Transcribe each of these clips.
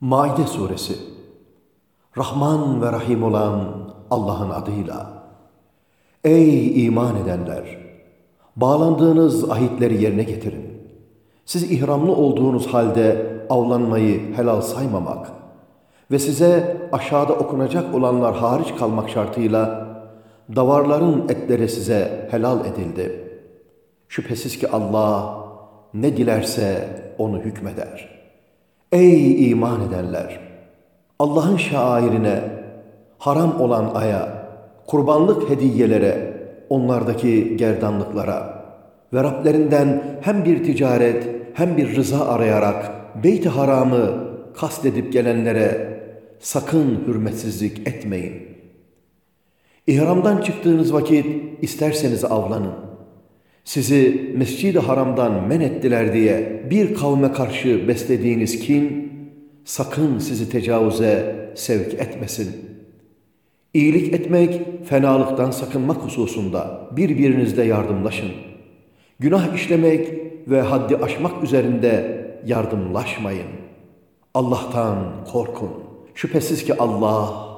Maide Suresi Rahman ve Rahim olan Allah'ın adıyla Ey iman edenler! Bağlandığınız ahitleri yerine getirin. Siz ihramlı olduğunuz halde avlanmayı helal saymamak ve size aşağıda okunacak olanlar hariç kalmak şartıyla davarların etleri size helal edildi. Şüphesiz ki Allah ne dilerse onu hükmeder.'' Ey iman edenler! Allah'ın şairine, haram olan aya, kurbanlık hediyelere, onlardaki gerdanlıklara ve Rablerinden hem bir ticaret hem bir rıza arayarak Beyt-i Haram'ı kastedip gelenlere sakın hürmetsizlik etmeyin. İhramdan çıktığınız vakit isterseniz avlanın. Sizi Mescid-i Haram'dan men ettiler diye bir kavme karşı beslediğiniz kin, sakın sizi tecavüze sevk etmesin. İyilik etmek, fenalıktan sakınmak hususunda birbirinizle yardımlaşın. Günah işlemek ve haddi aşmak üzerinde yardımlaşmayın. Allah'tan korkun. Şüphesiz ki Allah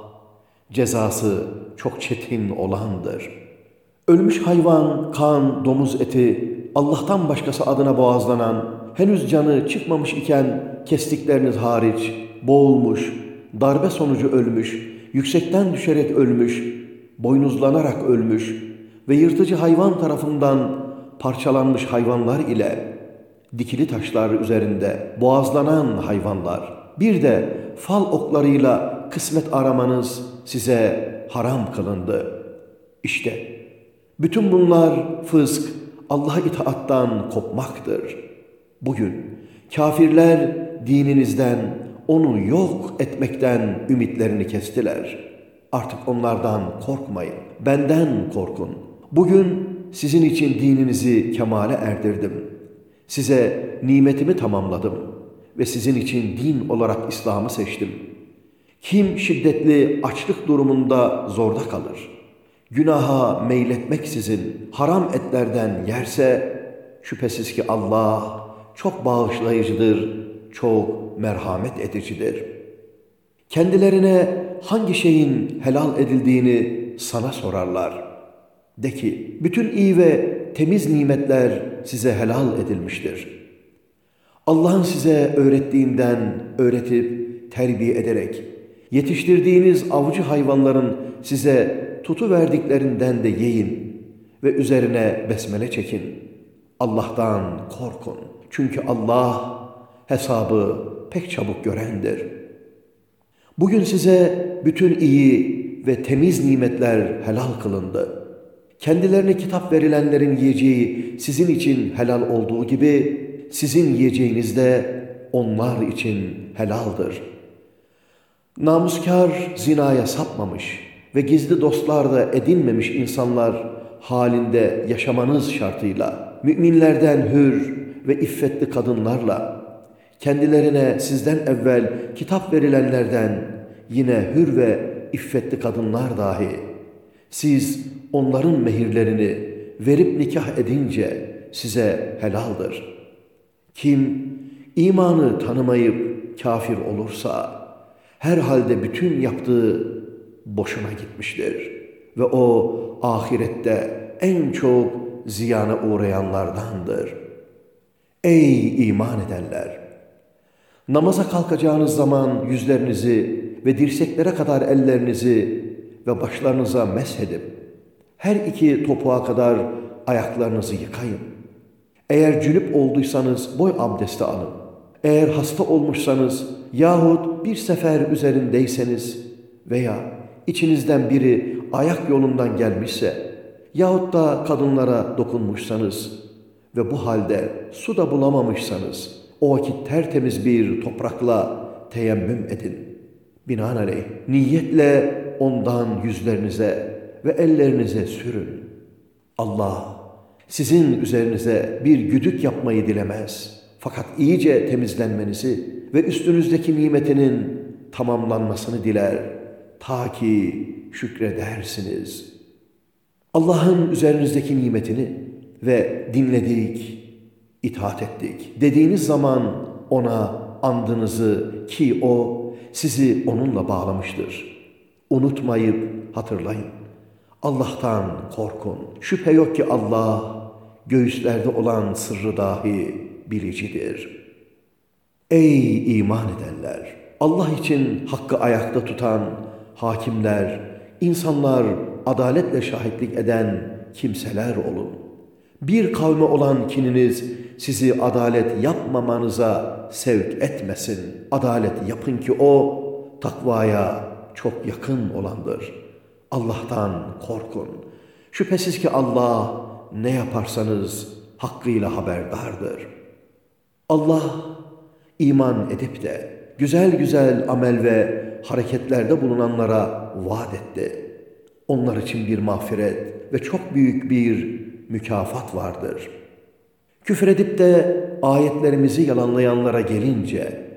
cezası çok çetin olandır.'' Ölmüş hayvan, kan, domuz eti, Allah'tan başkası adına boğazlanan, henüz canı çıkmamış iken kestikleriniz hariç, boğulmuş, darbe sonucu ölmüş, yüksekten düşerek ölmüş, boynuzlanarak ölmüş ve yırtıcı hayvan tarafından parçalanmış hayvanlar ile dikili taşlar üzerinde boğazlanan hayvanlar, bir de fal oklarıyla kısmet aramanız size haram kılındı. İşte bütün bunlar fısk, Allah'a itaattan kopmaktır. Bugün kafirler dininizden, onu yok etmekten ümitlerini kestiler. Artık onlardan korkmayın, benden korkun. Bugün sizin için dininizi kemale erdirdim. Size nimetimi tamamladım ve sizin için din olarak İslam'ı seçtim. Kim şiddetli açlık durumunda zorda kalır?'' Günaha meyletmeksizin haram etlerden yerse şüphesiz ki Allah çok bağışlayıcıdır, çok merhamet edicidir. Kendilerine hangi şeyin helal edildiğini sana sorarlar. De ki, bütün iyi ve temiz nimetler size helal edilmiştir. Allah'ın size öğrettiğinden öğretip terbiye ederek, yetiştirdiğiniz avcı hayvanların size tutu verdiklerinden de yiyin ve üzerine besmele çekin. Allah'tan korkun. Çünkü Allah hesabı pek çabuk görendir. Bugün size bütün iyi ve temiz nimetler helal kılındı. Kendilerine kitap verilenlerin yiyeceği sizin için helal olduğu gibi sizin yiyeceğiniz de onlar için helaldir. Namuskar zinaya sapmamış, ve gizli dostlar da edinmemiş insanlar halinde yaşamanız şartıyla, müminlerden hür ve iffetli kadınlarla, kendilerine sizden evvel kitap verilenlerden yine hür ve iffetli kadınlar dahi, siz onların mehirlerini verip nikah edince size helaldir. Kim imanı tanımayıp kafir olursa, herhalde bütün yaptığı boşuna gitmiştir. Ve o ahirette en çok ziyana uğrayanlardandır. Ey iman edenler! Namaza kalkacağınız zaman yüzlerinizi ve dirseklere kadar ellerinizi ve başlarınıza meshedip, her iki topuğa kadar ayaklarınızı yıkayın. Eğer cünüp olduysanız boy abdesti alın. Eğer hasta olmuşsanız yahut bir sefer üzerindeyseniz veya içinizden biri ayak yolundan gelmişse yahut da kadınlara dokunmuşsanız ve bu halde su da bulamamışsanız o vakit tertemiz bir toprakla teyemmüm edin. Binaenaleyh niyetle ondan yüzlerinize ve ellerinize sürün. Allah sizin üzerinize bir güdük yapmayı dilemez. Fakat iyice temizlenmenizi ve üstünüzdeki nimetinin tamamlanmasını diler.'' Ta ki şükredersiniz. Allah'ın üzerinizdeki nimetini ve dinledik, itaat ettik dediğiniz zaman ona andınızı ki o sizi onunla bağlamıştır. Unutmayıp hatırlayın. Allah'tan korkun. Şüphe yok ki Allah göğüslerde olan sırrı dahi bilicidir. Ey iman edenler! Allah için hakkı ayakta tutan hakimler, insanlar adaletle şahitlik eden kimseler olun. Bir kavme olan kininiz sizi adalet yapmamanıza sevk etmesin. Adalet yapın ki o takvaya çok yakın olandır. Allah'tan korkun. Şüphesiz ki Allah ne yaparsanız hakkıyla haberdardır. Allah iman edip de güzel güzel amel ve hareketlerde bulunanlara vaat etti. Onlar için bir mağfiret ve çok büyük bir mükafat vardır. Küfür edip de ayetlerimizi yalanlayanlara gelince,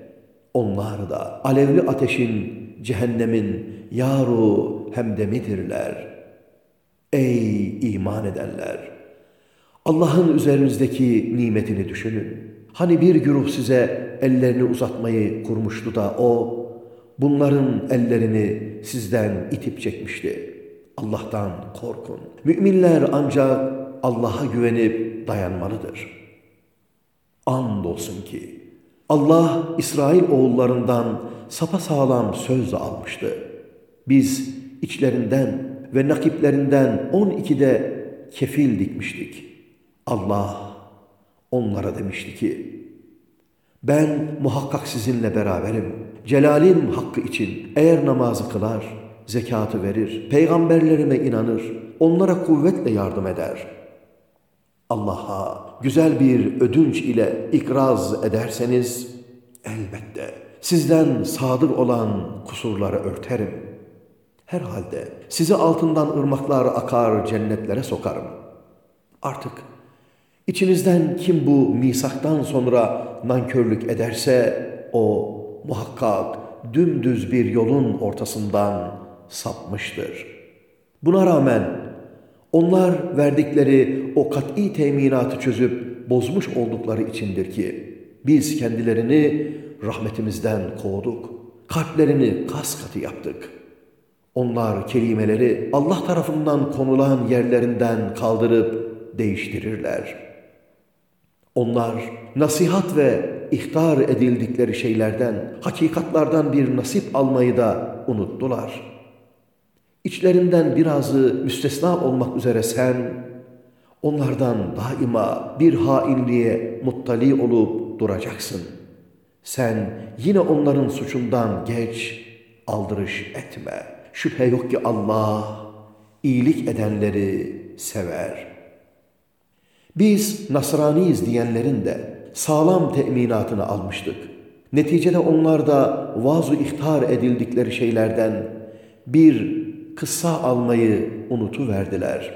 onlar da alevli ateşin, cehennemin yaru hemdemidirler. Ey iman edenler! Allah'ın üzerinizdeki nimetini düşünün. Hani bir güruh size ellerini uzatmayı kurmuştu da o, bunların ellerini sizden itip çekmişti. Allah'tan korkun. Müminler ancak Allah'a güvenip dayanmalıdır. Andolsun ki Allah İsrail oğullarından sapasağlam söz almıştı. Biz içlerinden ve nakiplerinden on ikide kefil dikmiştik. Allah onlara demişti ki, ben muhakkak sizinle beraberim. Celalim hakkı için eğer namazı kılar, zekatı verir, peygamberlerime inanır, onlara kuvvetle yardım eder. Allah'a güzel bir ödünç ile ikraz ederseniz, elbette sizden sadır olan kusurları örterim. Herhalde sizi altından ırmaklar akar cennetlere sokarım. Artık içinizden kim bu misaktan sonra nankörlük ederse o muhakkak dümdüz bir yolun ortasından sapmıştır. Buna rağmen onlar verdikleri o kat'i teminatı çözüp bozmuş oldukları içindir ki biz kendilerini rahmetimizden kovduk. Kalplerini kas katı yaptık. Onlar kelimeleri Allah tarafından konulan yerlerinden kaldırıp değiştirirler. Onlar nasihat ve ihtar edildikleri şeylerden, hakikatlardan bir nasip almayı da unuttular.'' İçlerinden birazı müstesna olmak üzere sen, onlardan daima bir hainliğe muttali olup duracaksın. Sen yine onların suçundan geç, aldırış etme. Şüphe yok ki Allah iyilik edenleri sever. Biz Nasraniyiz diyenlerin de sağlam teminatını almıştık. Neticede onlar da vaaz ihtar edildikleri şeylerden bir kıssa almayı unutuverdiler.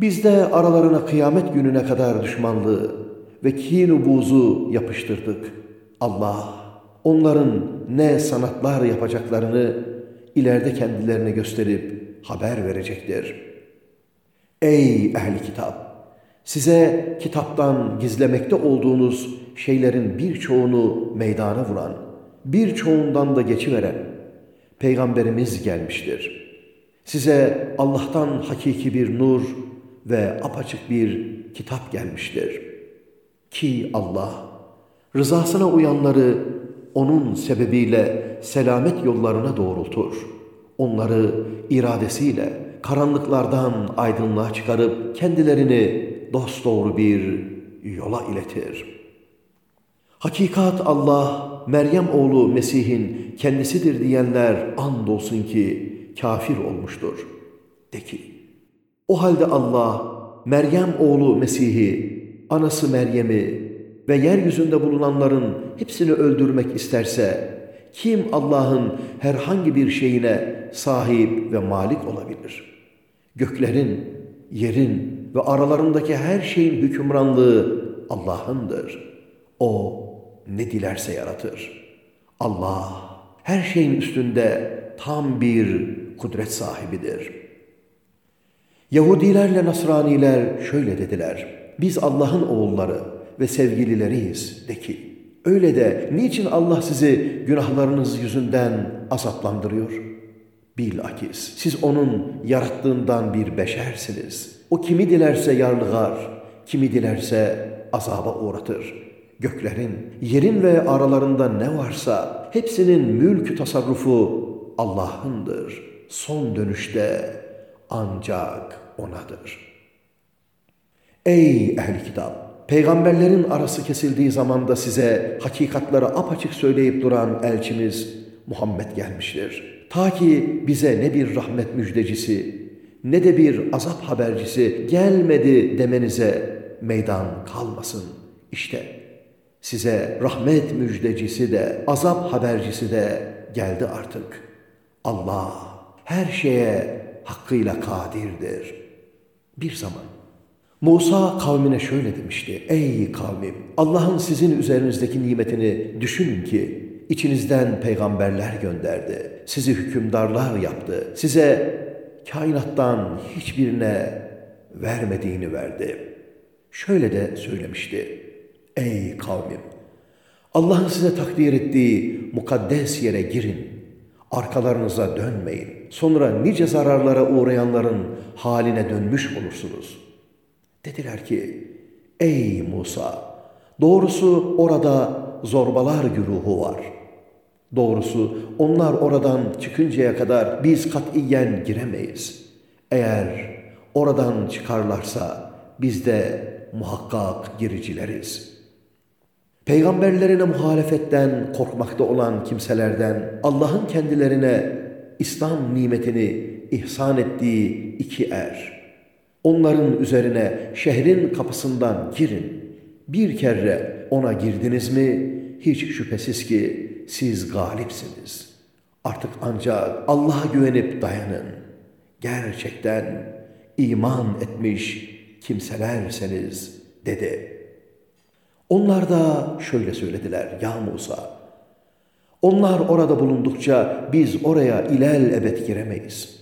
Biz de aralarına kıyamet gününe kadar düşmanlığı ve kin buzu yapıştırdık. Allah onların ne sanatlar yapacaklarını ileride kendilerine gösterip haber verecektir. Ey ehli kitap! Size kitaptan gizlemekte olduğunuz şeylerin birçoğunu meydana vuran, birçoğundan da geçiveren, Peygamberimiz gelmiştir. Size Allah'tan hakiki bir nur ve apaçık bir kitap gelmiştir. Ki Allah rızasına uyanları onun sebebiyle selamet yollarına doğrultur. Onları iradesiyle karanlıklardan aydınlığa çıkarıp kendilerini dosdoğru bir yola iletir. Hakikat Allah Meryem oğlu Mesih'in kendisidir diyenler andolsun ki kafir olmuştur. De ki, o halde Allah Meryem oğlu Mesih'i, anası Meryem'i ve yeryüzünde bulunanların hepsini öldürmek isterse, kim Allah'ın herhangi bir şeyine sahip ve malik olabilir? Göklerin, yerin ve aralarındaki her şeyin hükümranlığı Allah'ındır. O ne dilerse yaratır. Allah her şeyin üstünde tam bir kudret sahibidir. Yahudilerle Nasraniler şöyle dediler. Biz Allah'ın oğulları ve sevgilileriyiz de ki Öyle de niçin Allah sizi günahlarınız yüzünden azaplandırıyor? Bilakis siz onun yarattığından bir beşersiniz. O kimi dilerse yarlıgar, kimi dilerse azaba uğratır. Göklerin, yerin ve aralarında ne varsa hepsinin mülkü tasarrufu Allah'ındır. Son dönüşte ancak O'nadır. Ey ehli kitap! Peygamberlerin arası kesildiği zamanda size hakikatları apaçık söyleyip duran elçimiz Muhammed gelmiştir. Ta ki bize ne bir rahmet müjdecisi ne de bir azap habercisi gelmedi demenize meydan kalmasın. İşte size rahmet müjdecisi de azap habercisi de geldi artık. Allah her şeye hakkıyla kadirdir. Bir zaman Musa kavmine şöyle demişti. Ey kavmim Allah'ın sizin üzerinizdeki nimetini düşünün ki içinizden peygamberler gönderdi. Sizi hükümdarlar yaptı. Size kainattan hiçbirine vermediğini verdi. Şöyle de söylemişti. Ey kavmim Allah'ın size takdir ettiği mukaddes yere girin. Arkalarınıza dönmeyin. Sonra nice zararlara uğrayanların haline dönmüş olursunuz.'' Dediler ki, ey Musa, doğrusu orada zorbalar güruhu var. Doğrusu onlar oradan çıkıncaya kadar biz katiyen giremeyiz. Eğer oradan çıkarlarsa biz de muhakkak giricileriz. Peygamberlerine muhalefetten korkmakta olan kimselerden Allah'ın kendilerine İslam nimetini ihsan ettiği iki er, Onların üzerine şehrin kapısından girin. Bir kere ona girdiniz mi hiç şüphesiz ki siz galipsiniz. Artık ancak Allah'a güvenip dayanın. Gerçekten iman etmiş kimselerseniz dedi. Onlar da şöyle söylediler ya Musa. Onlar orada bulundukça biz oraya ilel ebed giremeyiz.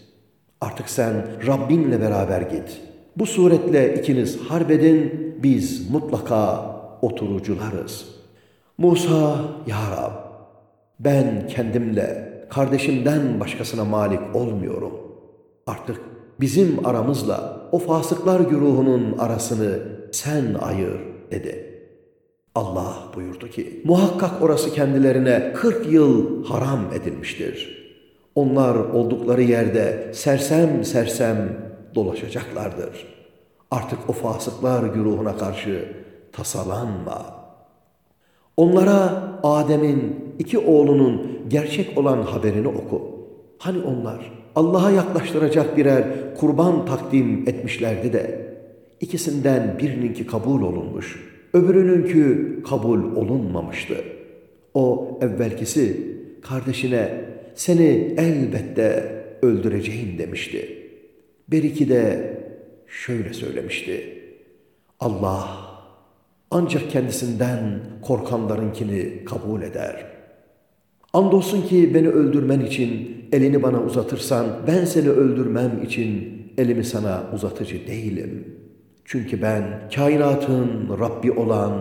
Artık sen Rabbinle beraber git.'' Bu suretle ikiniz harbedin, biz mutlaka oturucularız. Musa, Ya Rab, ben kendimle, kardeşimden başkasına malik olmuyorum. Artık bizim aramızla o fasıklar güruhunun arasını sen ayır dedi. Allah buyurdu ki, muhakkak orası kendilerine 40 yıl haram edilmiştir. Onlar oldukları yerde sersem sersem dolaşacaklardır. Artık o fasıklar güruhuna karşı tasalanma. Onlara Adem'in iki oğlunun gerçek olan haberini oku. Hani onlar Allah'a yaklaştıracak birer kurban takdim etmişlerdi de ikisinden birininki kabul olunmuş, öbürününki kabul olunmamıştı. O evvelkisi kardeşine seni elbette öldüreceğim demişti. Beriki de şöyle söylemişti. Allah ancak kendisinden korkanlarınkini kabul eder. Andolsun ki beni öldürmen için elini bana uzatırsan ben seni öldürmem için elimi sana uzatıcı değilim. Çünkü ben kainatın Rabbi olan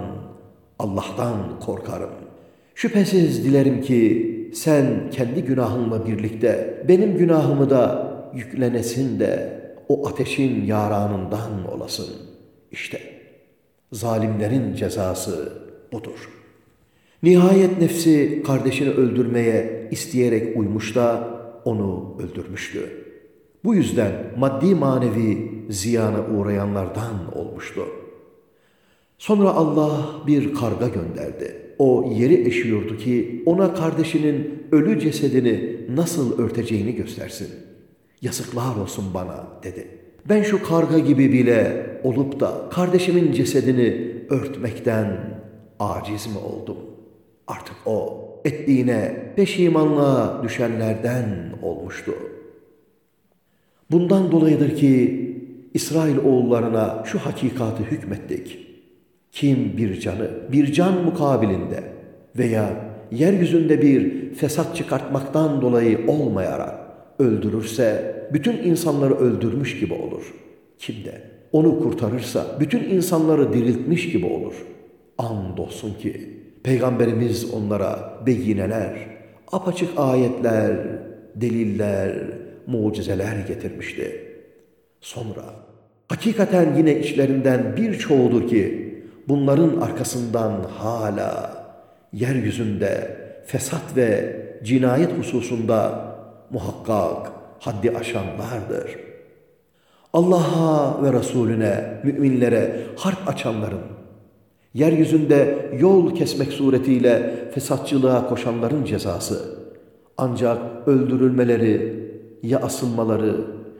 Allah'tan korkarım. Şüphesiz dilerim ki sen kendi günahınla birlikte benim günahımı da yüklenesin de o ateşin yaranından olasın. İşte zalimlerin cezası budur. Nihayet nefsi kardeşini öldürmeye isteyerek uymuş da onu öldürmüştü. Bu yüzden maddi manevi ziyana uğrayanlardan olmuştu. Sonra Allah bir karga gönderdi. O yeri eşiyordu ki ona kardeşinin ölü cesedini nasıl örteceğini göstersin.'' Yazıklar olsun bana dedi. Ben şu karga gibi bile olup da kardeşimin cesedini örtmekten aciz mi oldum? Artık o ettiğine peşimanlığa düşenlerden olmuştu. Bundan dolayıdır ki İsrail oğullarına şu hakikatı hükmettik. Kim bir canı bir can mukabilinde veya yeryüzünde bir fesat çıkartmaktan dolayı olmayarak öldürürse bütün insanları öldürmüş gibi olur. Kim de onu kurtarırsa bütün insanları diriltmiş gibi olur. Andolsun ki Peygamberimiz onlara beyineler, apaçık ayetler, deliller, mucizeler getirmişti. Sonra hakikaten yine içlerinden birçoğudur ki bunların arkasından hala yeryüzünde fesat ve cinayet hususunda muhakkak haddi aşanlardır. Allah'a ve Resulüne, müminlere harp açanların, yeryüzünde yol kesmek suretiyle fesatçılığa koşanların cezası, ancak öldürülmeleri ya asılmaları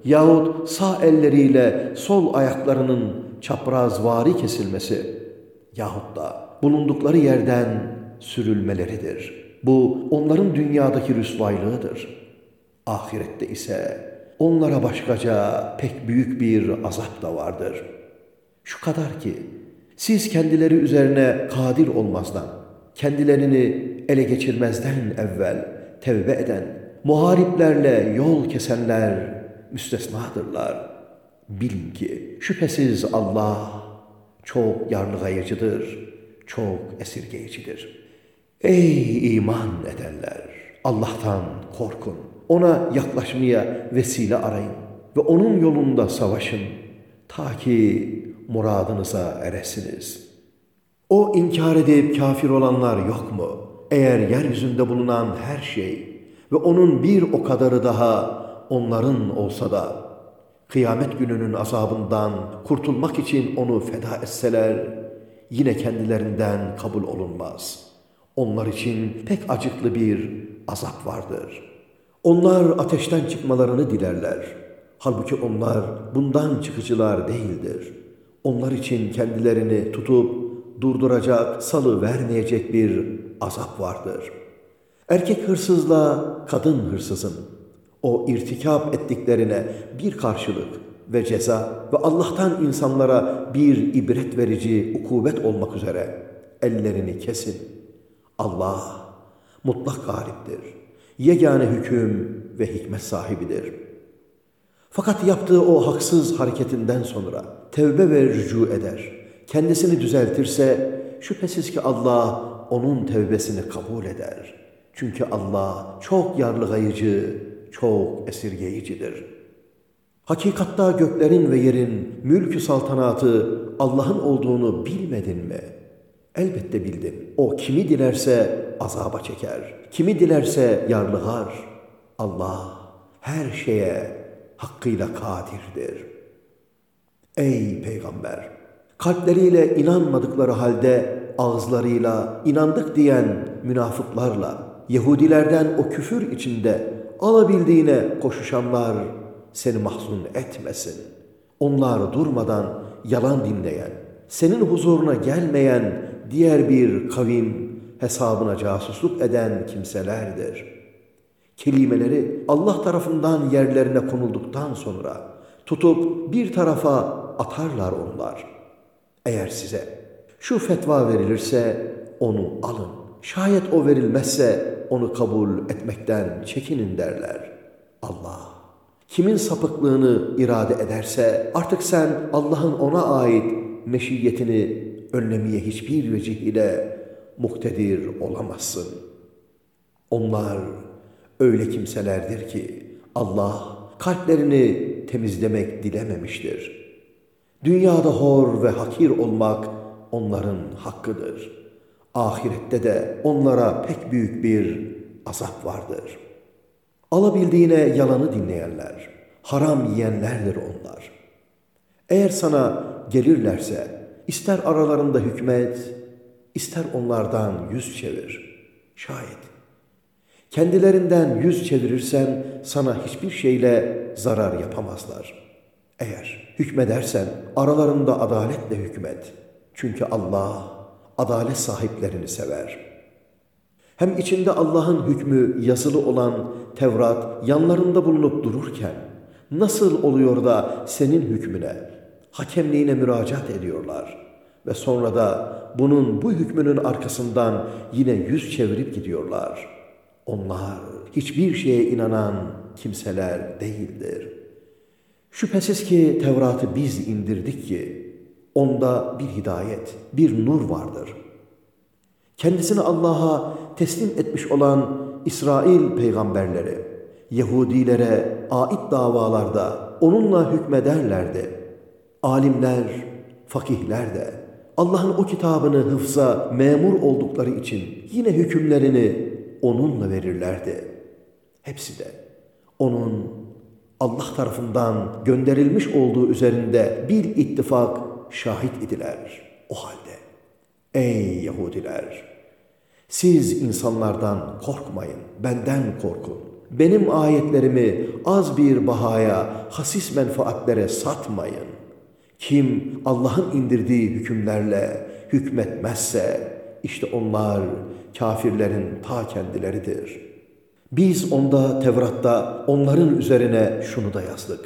yahut sağ elleriyle sol ayaklarının çaprazvari kesilmesi yahut da bulundukları yerden sürülmeleridir. Bu onların dünyadaki rüsvaylığıdır. Ahirette ise onlara başkaca pek büyük bir azap da vardır. Şu kadar ki siz kendileri üzerine kadir olmazdan, kendilerini ele geçirmezden evvel tevbe eden, muhariplerle yol kesenler müstesnadırlar. Bilin ki şüphesiz Allah çok yarlıgayıcıdır, çok esirgeyicidir. Ey iman edenler! Allah'tan korkun. Ona yaklaşmaya vesile arayın ve onun yolunda savaşın ta ki muradınıza eresiniz. O inkar edip kafir olanlar yok mu? Eğer yeryüzünde bulunan her şey ve onun bir o kadarı daha onların olsa da kıyamet gününün azabından kurtulmak için onu feda etseler yine kendilerinden kabul olunmaz. Onlar için pek acıklı bir azap vardır. Onlar ateşten çıkmalarını dilerler. Halbuki onlar bundan çıkıcılar değildir. Onlar için kendilerini tutup durduracak, salı vermeyecek bir azap vardır. Erkek hırsızla kadın hırsızın o irtikap ettiklerine bir karşılık ve ceza ve Allah'tan insanlara bir ibret verici ukubet olmak üzere ellerini kesin. Allah mutlak galiptir. Yegane hüküm ve hikmet sahibidir. Fakat yaptığı o haksız hareketinden sonra tevbe ve rücu eder. Kendisini düzeltirse şüphesiz ki Allah onun tevbesini kabul eder. Çünkü Allah çok yarlıgayıcı, çok esirgeyicidir. Hakikatta göklerin ve yerin mülkü saltanatı Allah'ın olduğunu bilmedin mi? Elbette bildin. O kimi dilerse azaba çeker. Kimi dilerse yarlıgar. Allah her şeye hakkıyla kadirdir. Ey Peygamber! Kalpleriyle inanmadıkları halde ağızlarıyla inandık diyen münafıklarla Yahudilerden o küfür içinde alabildiğine koşuşanlar seni mahzun etmesin. Onlar durmadan yalan dinleyen, senin huzuruna gelmeyen diğer bir kavim hesabına casusluk eden kimselerdir. Kelimeleri Allah tarafından yerlerine konulduktan sonra tutup bir tarafa atarlar onlar. Eğer size şu fetva verilirse onu alın. Şayet o verilmezse onu kabul etmekten çekinin derler. Allah kimin sapıklığını irade ederse artık sen Allah'ın ona ait meşiyetini önlemeye hiçbir vecih ile muhtedir olamazsın. Onlar öyle kimselerdir ki Allah kalplerini temizlemek dilememiştir. Dünyada hor ve hakir olmak onların hakkıdır. Ahirette de onlara pek büyük bir azap vardır. Alabildiğine yalanı dinleyenler, haram yiyenlerdir onlar. Eğer sana gelirlerse ister aralarında hükmet, ister onlardan yüz çevir. Şayet kendilerinden yüz çevirirsen sana hiçbir şeyle zarar yapamazlar. Eğer hükmedersen aralarında adaletle hükmet. Çünkü Allah adalet sahiplerini sever. Hem içinde Allah'ın hükmü yazılı olan Tevrat yanlarında bulunup dururken nasıl oluyor da senin hükmüne, hakemliğine müracaat ediyorlar ve sonra da bunun bu hükmünün arkasından yine yüz çevirip gidiyorlar. Onlar hiçbir şeye inanan kimseler değildir. Şüphesiz ki Tevrat'ı biz indirdik ki Onda bir hidayet, bir nur vardır. kendisini Allah'a teslim etmiş olan İsrail peygamberleri, Yahudilere ait davalarda onunla hükmederlerdi. Alimler, fakihler de Allah'ın o kitabını hıfza memur oldukları için yine hükümlerini onunla verirlerdi. Hepsi de onun Allah tarafından gönderilmiş olduğu üzerinde bir ittifak şahit idiler. O halde ey Yahudiler siz insanlardan korkmayın, benden korkun. Benim ayetlerimi az bir bahaya, hasis menfaatlere satmayın. Kim Allah'ın indirdiği hükümlerle hükmetmezse işte onlar kafirlerin ta kendileridir. Biz onda Tevrat'ta onların üzerine şunu da yazdık.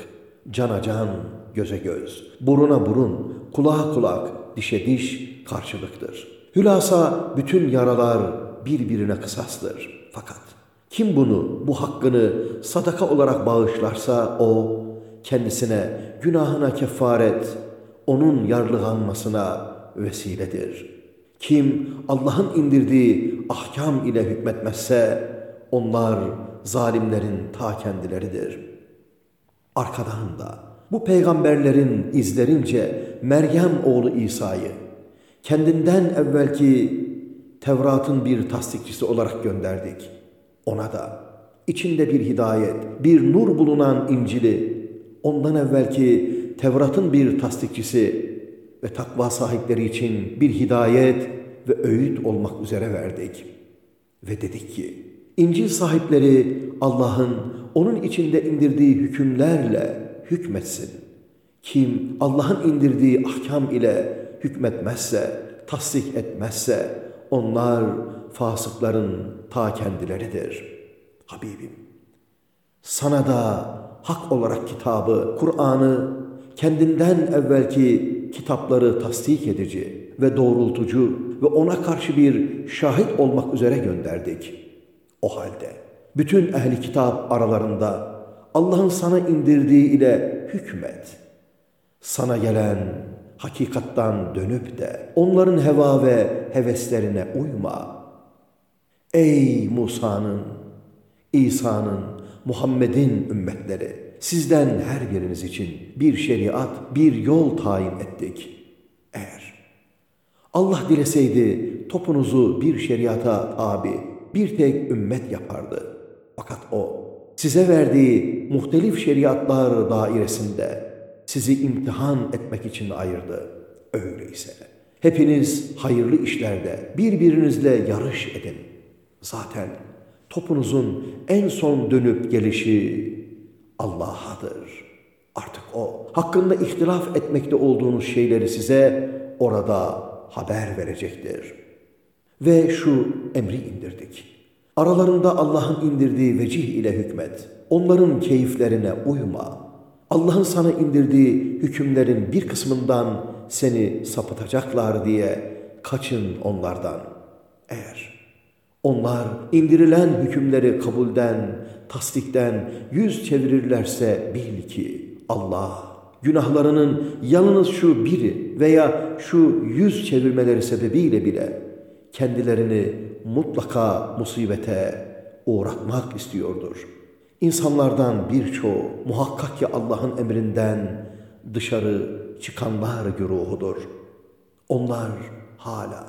Cana can, göze göz, buruna burun, kulağa kulak, dişe diş karşılıktır. Hülasa bütün yaralar birbirine kısastır. Fakat kim bunu, bu hakkını sadaka olarak bağışlarsa o kendisine günahına kefaret, onun yarlıganmasına vesiledir. Kim Allah'ın indirdiği ahkam ile hükmetmezse onlar zalimlerin ta kendileridir. Arkadan da bu peygamberlerin izlerince Meryem oğlu İsa'yı kendinden evvelki Tevrat'ın bir tasdikçisi olarak gönderdik. Ona da içinde bir hidayet, bir nur bulunan İncil'i, ondan evvelki Tevrat'ın bir tasdikçisi ve takva sahipleri için bir hidayet ve öğüt olmak üzere verdik. Ve dedik ki, İncil sahipleri Allah'ın onun içinde indirdiği hükümlerle hükmetsin. Kim Allah'ın indirdiği ahkam ile hükmetmezse, tasdik etmezse onlar fasıkların ta kendileridir. Habibim, sana da hak olarak kitabı, Kur'an'ı kendinden evvelki kitapları tasdik edici ve doğrultucu ve ona karşı bir şahit olmak üzere gönderdik. O halde bütün ehli kitap aralarında Allah'ın sana indirdiği ile hükmet. Sana gelen hakikattan dönüp de onların heva ve heveslerine uyma. Ey Musa'nın, İsa'nın, Muhammed'in ümmetleri, sizden her biriniz için bir şeriat, bir yol tayin ettik. Eğer Allah dileseydi topunuzu bir şeriata tabi, bir tek ümmet yapardı. Fakat O size verdiği muhtelif şeriatlar dairesinde sizi imtihan etmek için ayırdı. Öyleyse hepiniz hayırlı işlerde birbirinizle yarış edin. Zaten topunuzun en son dönüp gelişi Allah'adır. Artık O hakkında ihtilaf etmekte olduğunuz şeyleri size orada haber verecektir. Ve şu emri indirdik. Aralarında Allah'ın indirdiği vecih ile hükmet. Onların keyiflerine uyma. Allah'ın sana indirdiği hükümlerin bir kısmından seni sapıtacaklar diye kaçın onlardan. Eğer onlar indirilen hükümleri kabulden, tasdikten yüz çevirirlerse bil ki Allah günahlarının yalnız şu biri veya şu yüz çevirmeleri sebebiyle bile kendilerini mutlaka musibete uğratmak istiyordur. İnsanlardan birçoğu muhakkak ki Allah'ın emrinden dışarı çıkanlar güruhudur. Onlar hala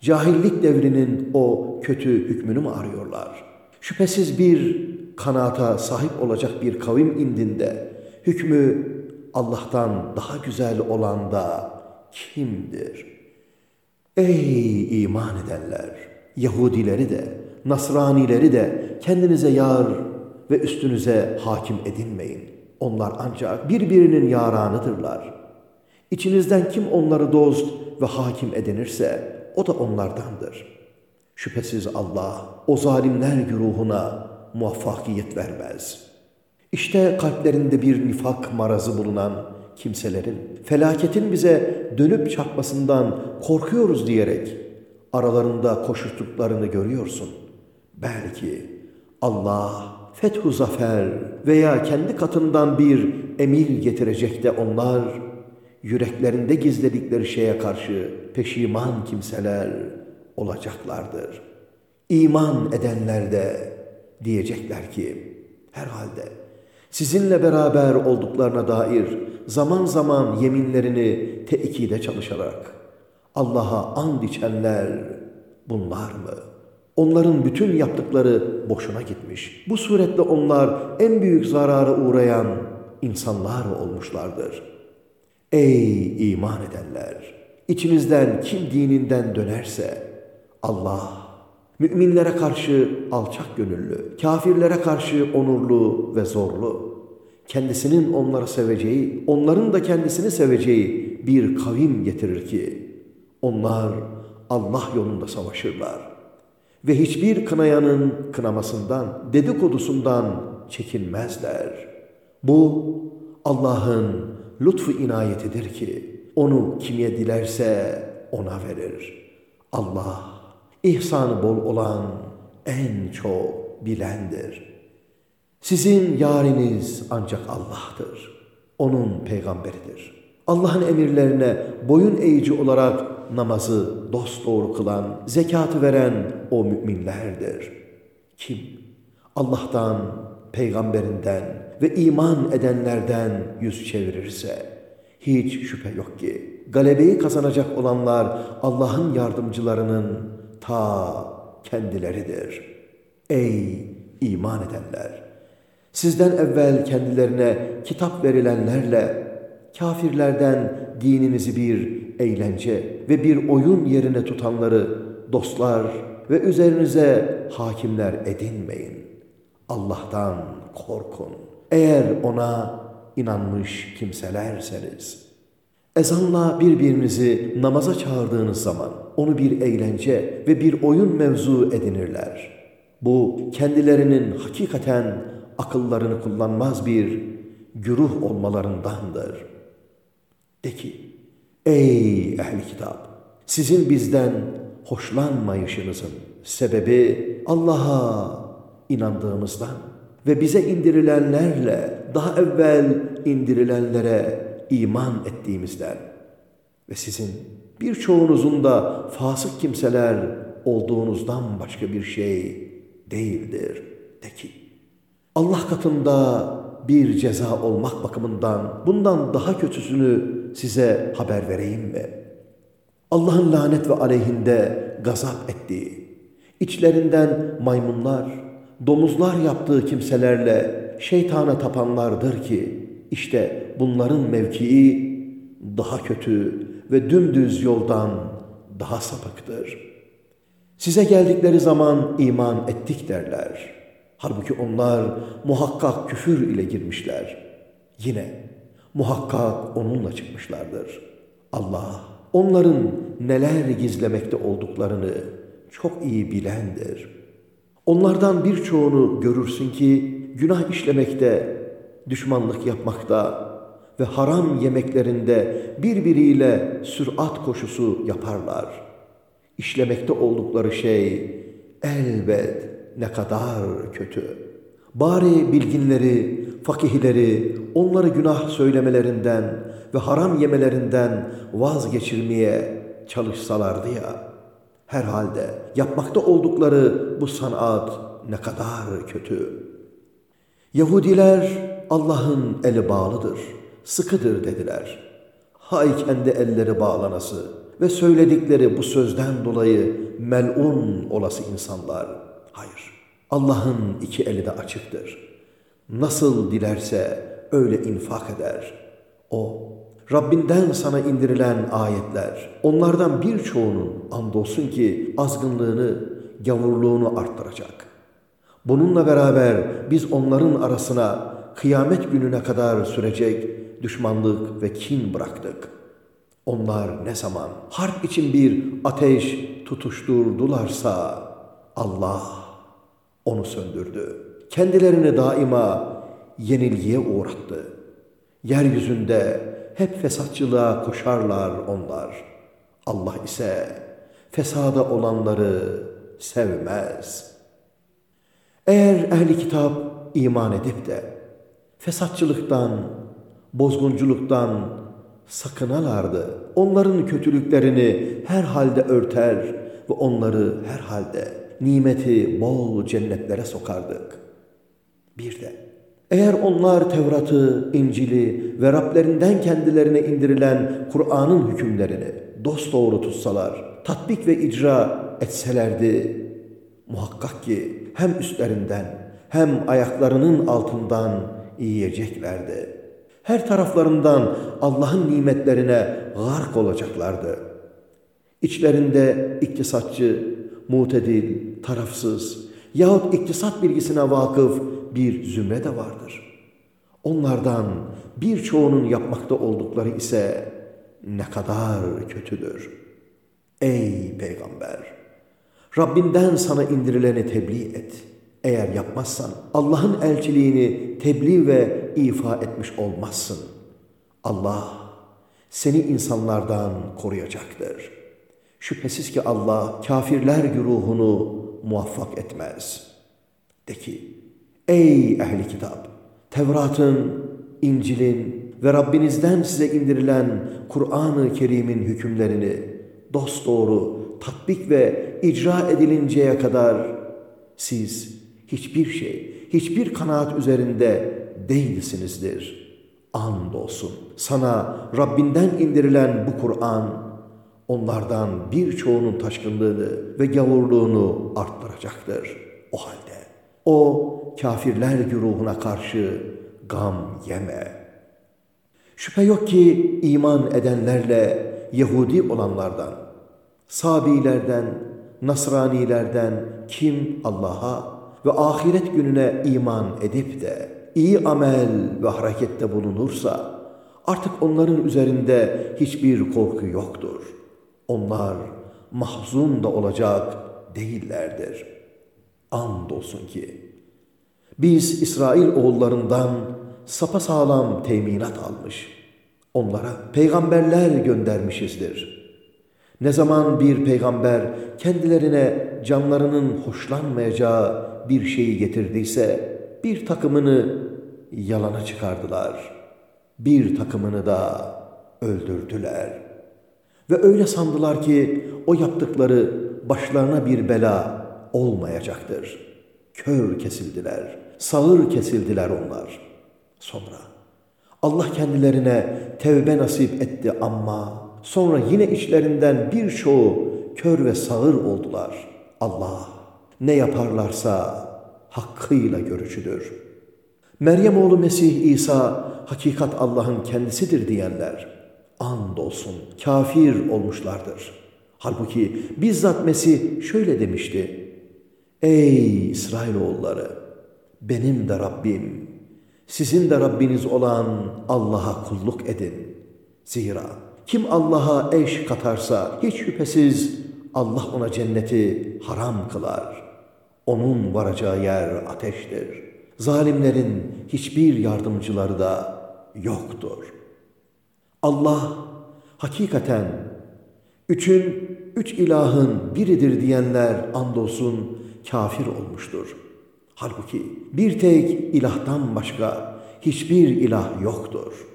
cahillik devrinin o kötü hükmünü mü arıyorlar? Şüphesiz bir kanaata sahip olacak bir kavim indinde hükmü Allah'tan daha güzel olan da kimdir? Ey iman edenler! Yahudileri de, Nasranileri de kendinize yar ve üstünüze hakim edinmeyin. Onlar ancak birbirinin yaranıdırlar. İçinizden kim onları dost ve hakim edinirse o da onlardandır. Şüphesiz Allah o zalimler güruhuna muvaffakiyet vermez. İşte kalplerinde bir nifak marazı bulunan kimselerin felaketin bize dönüp çarpmasından korkuyoruz diyerek aralarında koşuştuklarını görüyorsun. Belki Allah fethu zafer veya kendi katından bir emir getirecek de onlar yüreklerinde gizledikleri şeye karşı peşiman kimseler olacaklardır. İman edenler de diyecekler ki, herhalde sizinle beraber olduklarına dair zaman zaman yeminlerini tekide çalışarak Allah'a and içenler bunlar mı? Onların bütün yaptıkları boşuna gitmiş. Bu suretle onlar en büyük zarara uğrayan insanlar olmuşlardır. Ey iman edenler! İçinizden kim dininden dönerse Allah müminlere karşı alçak gönüllü, kafirlere karşı onurlu ve zorlu, kendisinin onları seveceği, onların da kendisini seveceği bir kavim getirir ki onlar Allah yolunda savaşırlar ve hiçbir kınayanın kınamasından, dedikodusundan çekinmezler. Bu Allah'ın lütfu inayetidir ki onu kime dilerse ona verir. Allah ihsanı bol olan en çok bilendir. Sizin yariniz ancak Allah'tır. Onun peygamberidir. Allah'ın emirlerine boyun eğici olarak namazı dosdoğru kılan, zekatı veren o müminlerdir. Kim Allah'tan, peygamberinden ve iman edenlerden yüz çevirirse, hiç şüphe yok ki galebeyi kazanacak olanlar Allah'ın yardımcılarının ta kendileridir. Ey iman edenler! Sizden evvel kendilerine kitap verilenlerle kafirlerden dininizi bir eğlence ve bir oyun yerine tutanları dostlar ve üzerinize hakimler edinmeyin. Allah'tan korkun. Eğer ona inanmış kimselerseniz. Ezanla birbirinizi namaza çağırdığınız zaman onu bir eğlence ve bir oyun mevzu edinirler. Bu kendilerinin hakikaten akıllarını kullanmaz bir güruh olmalarındandır. De ki, ey ehli kitap, sizin bizden hoşlanmayışınızın sebebi Allah'a inandığımızdan ve bize indirilenlerle daha evvel indirilenlere iman ettiğimizden ve sizin birçoğunuzun da fasık kimseler olduğunuzdan başka bir şey değildir. De ki, Allah katında bir ceza olmak bakımından bundan daha kötüsünü size haber vereyim mi? Allah'ın lanet ve aleyhinde gazap ettiği, içlerinden maymunlar, domuzlar yaptığı kimselerle şeytana tapanlardır ki, işte bunların mevkii daha kötü ve dümdüz yoldan daha sapıktır. Size geldikleri zaman iman ettik derler. Halbuki onlar muhakkak küfür ile girmişler. Yine muhakkak onunla çıkmışlardır. Allah onların neler gizlemekte olduklarını çok iyi bilendir. Onlardan birçoğunu görürsün ki günah işlemekte, düşmanlık yapmakta ve haram yemeklerinde birbiriyle sürat koşusu yaparlar. İşlemekte oldukları şey elbet ne kadar kötü. Bari bilginleri, fakihleri onları günah söylemelerinden ve haram yemelerinden vazgeçirmeye çalışsalardı ya. Herhalde yapmakta oldukları bu sanat ne kadar kötü. Yahudiler Allah'ın eli bağlıdır, sıkıdır dediler. Hay kendi elleri bağlanası ve söyledikleri bu sözden dolayı melun olası insanlar. Hayır, Allah'ın iki eli de açıktır. Nasıl dilerse öyle infak eder. O, Rabbinden sana indirilen ayetler, onlardan birçoğunun andolsun ki azgınlığını, gavurluğunu arttıracak. Bununla beraber biz onların arasına kıyamet gününe kadar sürecek düşmanlık ve kin bıraktık. Onlar ne zaman harp için bir ateş tutuşturdularsa Allah onu söndürdü. Kendilerini daima yenilgiye uğrattı. Yeryüzünde hep fesatçılığa koşarlar onlar. Allah ise fesada olanları sevmez. Eğer ehli kitap iman edip de fesatçılıktan, bozgunculuktan sakınalardı, onların kötülüklerini her halde örter, ve onları herhalde nimeti bol cennetlere sokardık. Bir de eğer onlar Tevrat'ı, İncil'i ve Rablerinden kendilerine indirilen Kur'an'ın hükümlerini dosdoğru tutsalar, tatbik ve icra etselerdi, muhakkak ki hem üstlerinden hem ayaklarının altından yiyeceklerdi. Her taraflarından Allah'ın nimetlerine gark olacaklardı. İçlerinde iktisatçı, mutedil, tarafsız yahut iktisat bilgisine vakıf bir zümre de vardır. Onlardan birçoğunun yapmakta oldukları ise ne kadar kötüdür. Ey peygamber! Rabbinden sana indirileni tebliğ et. Eğer yapmazsan Allah'ın elçiliğini tebliğ ve ifa etmiş olmazsın. Allah seni insanlardan koruyacaktır. Şüphesiz ki Allah kafirler güruhunu muvaffak etmez. De ki, ey ehli kitap! Tevrat'ın, İncil'in ve Rabbinizden size indirilen Kur'an-ı Kerim'in hükümlerini dosdoğru tatbik ve icra edilinceye kadar siz hiçbir şey, hiçbir kanaat üzerinde değilsinizdir. Andolsun sana Rabbinden indirilen bu Kur'an onlardan birçoğunun taşkınlığını ve gavurluğunu arttıracaktır. O halde o kafirler güruhuna karşı gam yeme. Şüphe yok ki iman edenlerle Yahudi olanlardan, Sabilerden, Nasranilerden kim Allah'a ve ahiret gününe iman edip de iyi amel ve harekette bulunursa artık onların üzerinde hiçbir korku yoktur. Onlar mahzun da olacak değillerdir. Andolsun ki biz İsrail oğullarından sapasağlam teminat almış. Onlara peygamberler göndermişizdir. Ne zaman bir peygamber kendilerine canlarının hoşlanmayacağı bir şeyi getirdiyse bir takımını yalana çıkardılar. Bir takımını da öldürdüler. Ve öyle sandılar ki o yaptıkları başlarına bir bela olmayacaktır. Kör kesildiler, sağır kesildiler onlar. Sonra Allah kendilerine tevbe nasip etti ama sonra yine içlerinden birçoğu kör ve sağır oldular. Allah ne yaparlarsa hakkıyla görüşüdür. Meryem oğlu Mesih İsa hakikat Allah'ın kendisidir diyenler andolsun kafir olmuşlardır. Halbuki bizzat Mesih şöyle demişti. Ey İsrailoğulları benim de Rabbim sizin de Rabbiniz olan Allah'a kulluk edin. Zira kim Allah'a eş katarsa hiç şüphesiz Allah ona cenneti haram kılar. Onun varacağı yer ateştir. Zalimlerin hiçbir yardımcıları da yoktur. Allah hakikaten üçün, üç ilahın biridir diyenler andolsun kafir olmuştur. Halbuki bir tek ilahtan başka hiçbir ilah yoktur.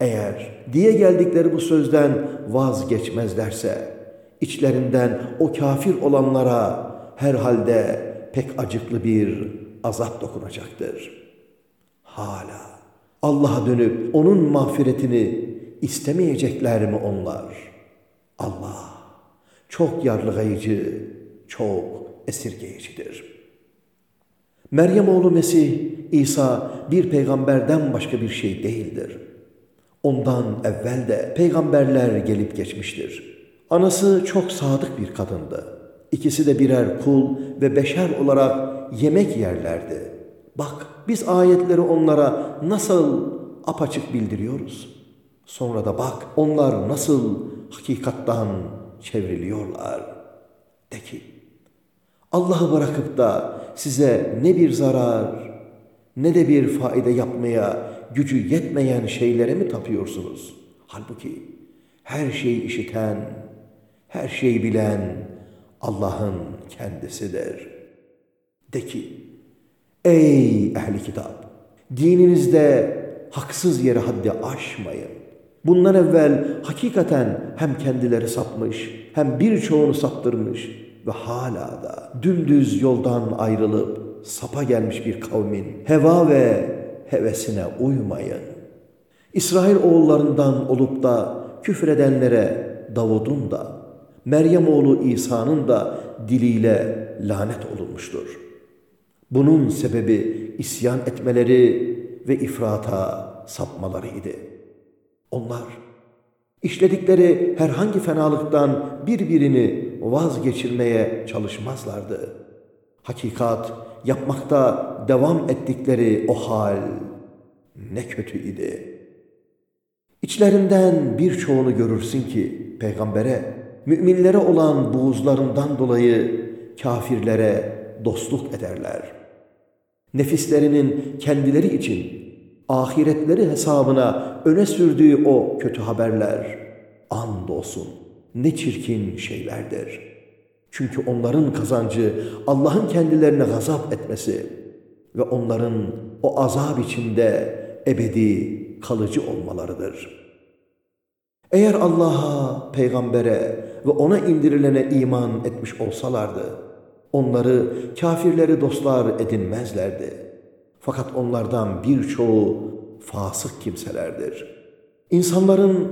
Eğer diye geldikleri bu sözden vazgeçmezlerse, içlerinden o kafir olanlara herhalde pek acıklı bir azap dokunacaktır. Hala Allah'a dönüp onun mağfiretini istemeyecekler mi onlar? Allah çok yarlıgayıcı, çok esirgeyicidir. Meryem oğlu Mesih, İsa bir peygamberden başka bir şey değildir. Ondan evvel de peygamberler gelip geçmiştir. Anası çok sadık bir kadındı. İkisi de birer kul ve beşer olarak yemek yerlerdi. Bak biz ayetleri onlara nasıl apaçık bildiriyoruz. Sonra da bak onlar nasıl hakikattan çevriliyorlar. De ki Allah'ı bırakıp da size ne bir zarar ne de bir faide yapmaya gücü yetmeyen şeylere mi tapıyorsunuz? Halbuki her şeyi işiten, her şeyi bilen Allah'ın kendisidir. De ki, ey ehli kitap, dininizde haksız yere haddi aşmayın. Bundan evvel hakikaten hem kendileri sapmış hem birçoğunu saptırmış ve hala da dümdüz yoldan ayrılıp sapa gelmiş bir kavmin heva ve hevesine uymayın. İsrail oğullarından olup da küfredenlere Davud'un da Meryem oğlu İsa'nın da diliyle lanet olunmuştur. Bunun sebebi isyan etmeleri ve ifrata sapmalarıydı. Onlar işledikleri herhangi fenalıktan birbirini vazgeçirmeye çalışmazlardı. Hakikat yapmakta devam ettikleri o hal ne kötüydi. İçlerinden birçoğunu görürsün ki peygambere, müminlere olan buğuzlarından dolayı kafirlere dostluk ederler. Nefislerinin kendileri için ahiretleri hesabına öne sürdüğü o kötü haberler andolsun ne çirkin şeylerdir. Çünkü onların kazancı Allah'ın kendilerine gazap etmesi ve onların o azap içinde ebedi kalıcı olmalarıdır. Eğer Allah'a, peygambere ve ona indirilene iman etmiş olsalardı, onları kafirleri dostlar edinmezlerdi. Fakat onlardan birçoğu fasık kimselerdir. İnsanların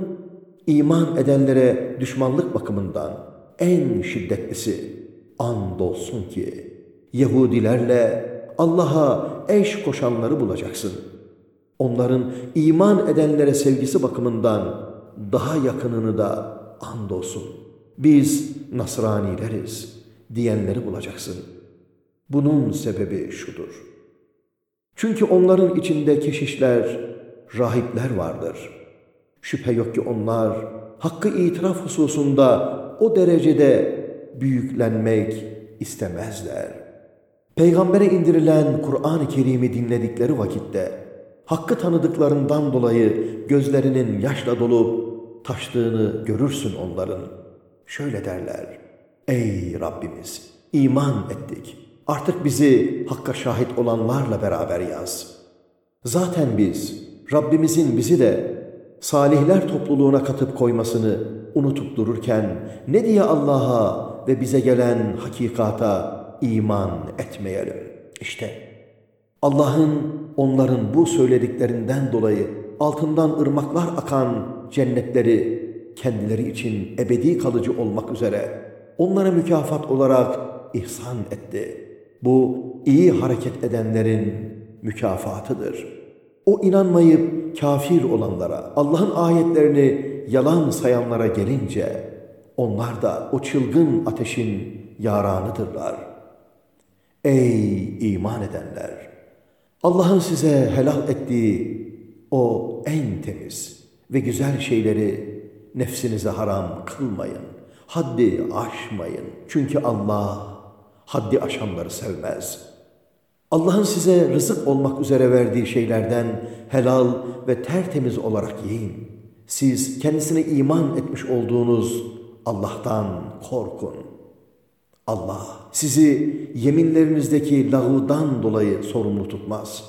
iman edenlere düşmanlık bakımından en şiddetlisi andolsun ki Yahudilerle Allah'a eş koşanları bulacaksın. Onların iman edenlere sevgisi bakımından daha yakınını da andolsun. Biz Nasranileriz diyenleri bulacaksın. Bunun sebebi şudur. Çünkü onların içinde keşişler, rahipler vardır. Şüphe yok ki onlar hakkı itiraf hususunda o derecede büyüklenmek istemezler. Peygambere indirilen Kur'an-ı Kerim'i dinledikleri vakitte hakkı tanıdıklarından dolayı gözlerinin yaşla dolup taştığını görürsün onların. Şöyle derler, ey Rabbimiz iman ettik. Artık bizi hakka şahit olanlarla beraber yaz. Zaten biz Rabbimizin bizi de salihler topluluğuna katıp koymasını unutup dururken ne diye Allah'a ve bize gelen hakikata iman etmeyelim? İşte Allah'ın onların bu söylediklerinden dolayı altından ırmaklar akan cennetleri kendileri için ebedi kalıcı olmak üzere onlara mükafat olarak ihsan etti. Bu iyi hareket edenlerin mükafatıdır. O inanmayıp kafir olanlara, Allah'ın ayetlerini yalan sayanlara gelince onlar da o çılgın ateşin yaranıdırlar. Ey iman edenler! Allah'ın size helal ettiği o en temiz ve güzel şeyleri nefsinize haram kılmayın. Haddi aşmayın. Çünkü Allah haddi aşanları sevmez. Allah'ın size rızık olmak üzere verdiği şeylerden helal ve tertemiz olarak yiyin. Siz kendisine iman etmiş olduğunuz Allah'tan korkun. Allah sizi yeminlerinizdeki lağıdan dolayı sorumlu tutmaz.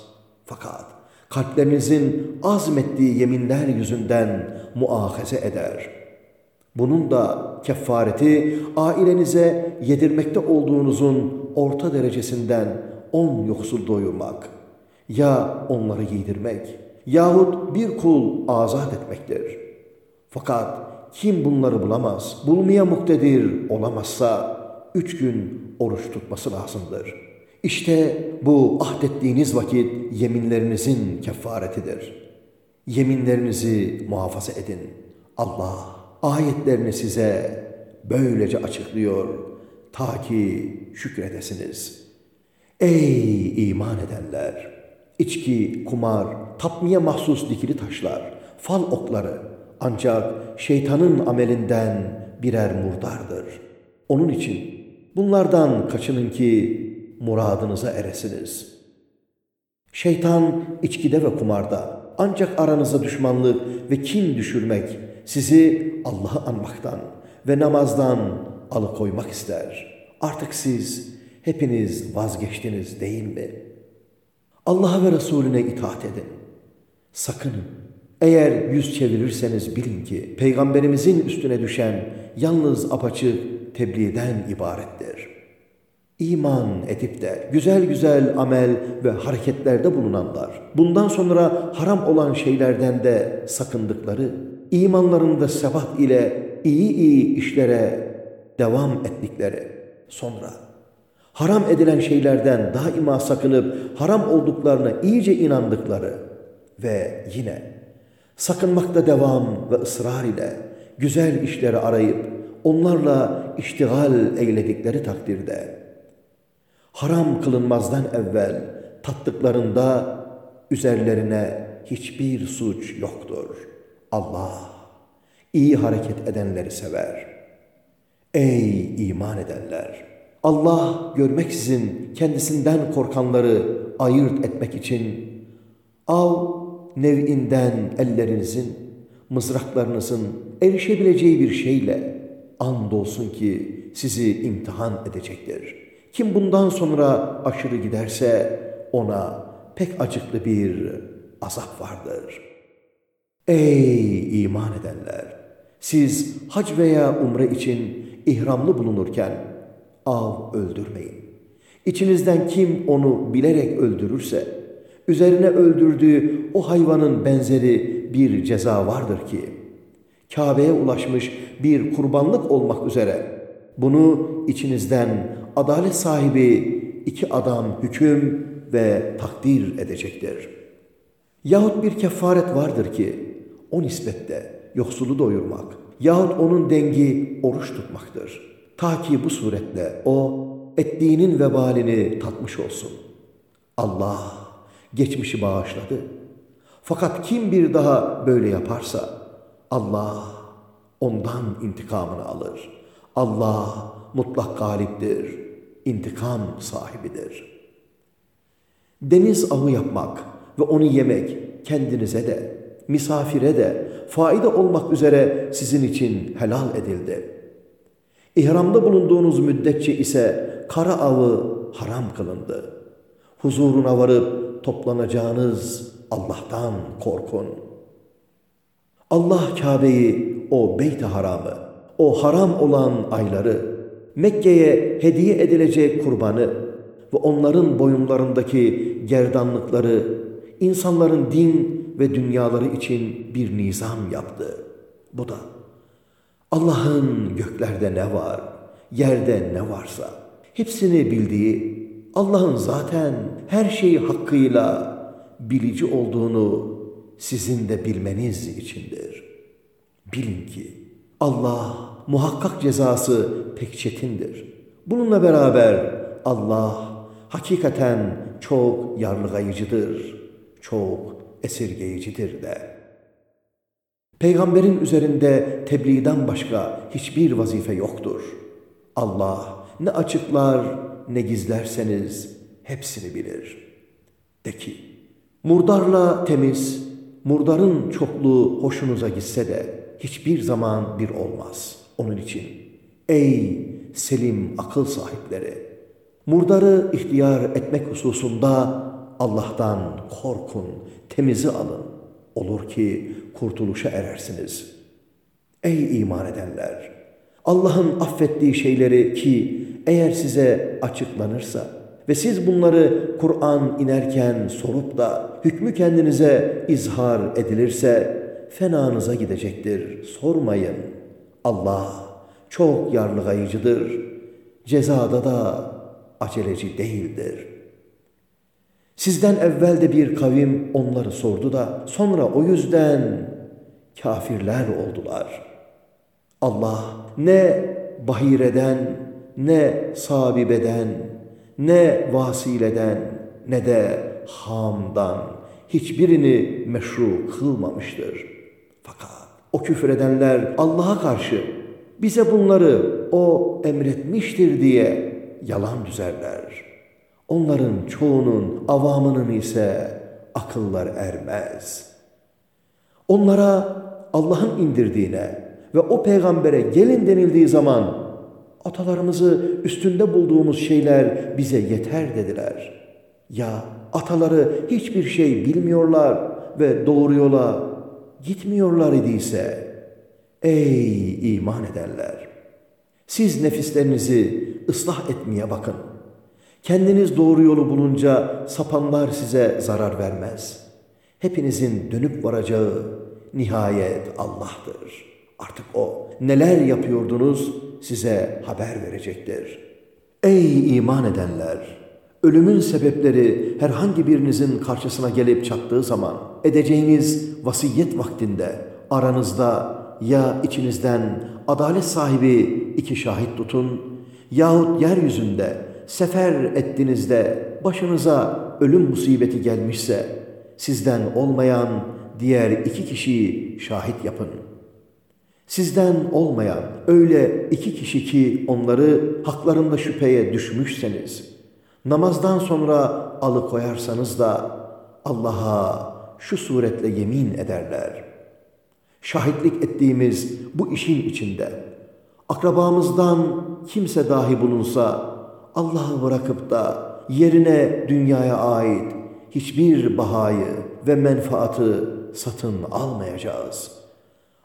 Fakat kalplerinizin azmettiği yeminler yüzünden muahaze eder. Bunun da kefareti ailenize yedirmekte olduğunuzun orta derecesinden on yoksul doyurmak ya onları giydirmek yahut bir kul azat etmektir. Fakat kim bunları bulamaz, bulmaya muktedir olamazsa üç gün oruç tutması lazımdır. İşte bu ahdettiğiniz vakit yeminlerinizin kefaretidir. Yeminlerinizi muhafaza edin. Allah ayetlerini size böylece açıklıyor ta ki şükredesiniz. Ey iman edenler! İçki, kumar, tapmaya mahsus dikili taşlar, fal okları ancak şeytanın amelinden birer murdardır. Onun için bunlardan kaçının ki muradınıza eresiniz. Şeytan içkide ve kumarda ancak aranıza düşmanlık ve kin düşürmek, sizi Allah'ı anmaktan ve namazdan alıkoymak ister. Artık siz hepiniz vazgeçtiniz değil mi? Allah'a ve Resulüne itaat edin. Sakının. Eğer yüz çevirirseniz bilin ki Peygamberimizin üstüne düşen yalnız apaçık tebliğden ibarettir. İman edip de güzel güzel amel ve hareketlerde bulunanlar, bundan sonra haram olan şeylerden de sakındıkları, imanlarında sebat ile iyi iyi işlere devam ettikleri, sonra haram edilen şeylerden daima sakınıp haram olduklarına iyice inandıkları ve yine sakınmakta devam ve ısrar ile güzel işleri arayıp onlarla iştigal eyledikleri takdirde haram kılınmazdan evvel tattıklarında üzerlerine hiçbir suç yoktur. Allah iyi hareket edenleri sever. Ey iman edenler! Allah görmeksizin kendisinden korkanları ayırt etmek için av nev'inden ellerinizin, mızraklarınızın erişebileceği bir şeyle andolsun ki sizi imtihan edecektir. Kim bundan sonra aşırı giderse ona pek acıklı bir azap vardır. Ey iman edenler! Siz hac veya umre için ihramlı bulunurken av öldürmeyin. İçinizden kim onu bilerek öldürürse, üzerine öldürdüğü o hayvanın benzeri bir ceza vardır ki, Kabe'ye ulaşmış bir kurbanlık olmak üzere, bunu içinizden adalet sahibi iki adam hüküm ve takdir edecektir. Yahut bir kefaret vardır ki, o nispette yoksulu doyurmak yahut onun dengi oruç tutmaktır. Ta ki bu suretle o ettiğinin vebalini tatmış olsun. Allah geçmişi bağışladı. Fakat kim bir daha böyle yaparsa Allah ondan intikamını alır. Allah mutlak galiptir, intikam sahibidir. Deniz avı yapmak ve onu yemek kendinize de, misafire de faide olmak üzere sizin için helal edildi. İhramda bulunduğunuz müddetçe ise kara avı haram kılındı. Huzuruna varıp toplanacağınız Allah'tan korkun. Allah Kabe'yi, o beyt haramı, o haram olan ayları, Mekke'ye hediye edilecek kurbanı ve onların boyunlarındaki gerdanlıkları insanların din ve dünyaları için bir nizam yaptı. Bu da Allah'ın göklerde ne var, yerde ne varsa hepsini bildiği, Allah'ın zaten her şeyi hakkıyla bilici olduğunu sizin de bilmeniz içindir. Bilin ki Allah muhakkak cezası pek çetindir. Bununla beraber Allah hakikaten çok yarlıgayıcıdır, çok esirgeyicidir de. Peygamberin üzerinde tebliğden başka hiçbir vazife yoktur. Allah ne açıklar ne gizlerseniz hepsini bilir. De ki, murdarla temiz, murdarın çokluğu hoşunuza gitse de hiçbir zaman bir olmaz. Onun için ey selim akıl sahipleri, murdarı ihtiyar etmek hususunda Allah'tan korkun, temizi alın. Olur ki kurtuluşa erersiniz. Ey iman edenler! Allah'ın affettiği şeyleri ki eğer size açıklanırsa ve siz bunları Kur'an inerken sorup da hükmü kendinize izhar edilirse fenanıza gidecektir. Sormayın. Allah çok yarlıgayıcıdır. Cezada da aceleci değildir.'' Sizden evvel de bir kavim onları sordu da sonra o yüzden kafirler oldular. Allah ne bahireden, ne sabibeden, ne vasileden, ne de hamdan hiçbirini meşru kılmamıştır. Fakat o küfredenler Allah'a karşı bize bunları o emretmiştir diye yalan düzerler.'' Onların çoğunun, avamının ise akıllar ermez. Onlara Allah'ın indirdiğine ve o peygambere gelin denildiği zaman atalarımızı üstünde bulduğumuz şeyler bize yeter dediler. Ya ataları hiçbir şey bilmiyorlar ve doğru yola gitmiyorlar idiyse ey iman edenler Siz nefislerinizi ıslah etmeye bakın. Kendiniz doğru yolu bulunca sapanlar size zarar vermez. Hepinizin dönüp varacağı nihayet Allah'tır. Artık O neler yapıyordunuz size haber verecektir. Ey iman edenler! Ölümün sebepleri herhangi birinizin karşısına gelip çattığı zaman edeceğiniz vasiyet vaktinde aranızda ya içinizden adalet sahibi iki şahit tutun yahut yeryüzünde sefer ettiğinizde başınıza ölüm musibeti gelmişse sizden olmayan diğer iki kişiyi şahit yapın. Sizden olmayan öyle iki kişi ki onları haklarında şüpheye düşmüşseniz, namazdan sonra alıkoyarsanız da Allah'a şu suretle yemin ederler. Şahitlik ettiğimiz bu işin içinde akrabamızdan kimse dahi bulunsa Allah'ı bırakıp da yerine dünyaya ait hiçbir bahayı ve menfaatı satın almayacağız.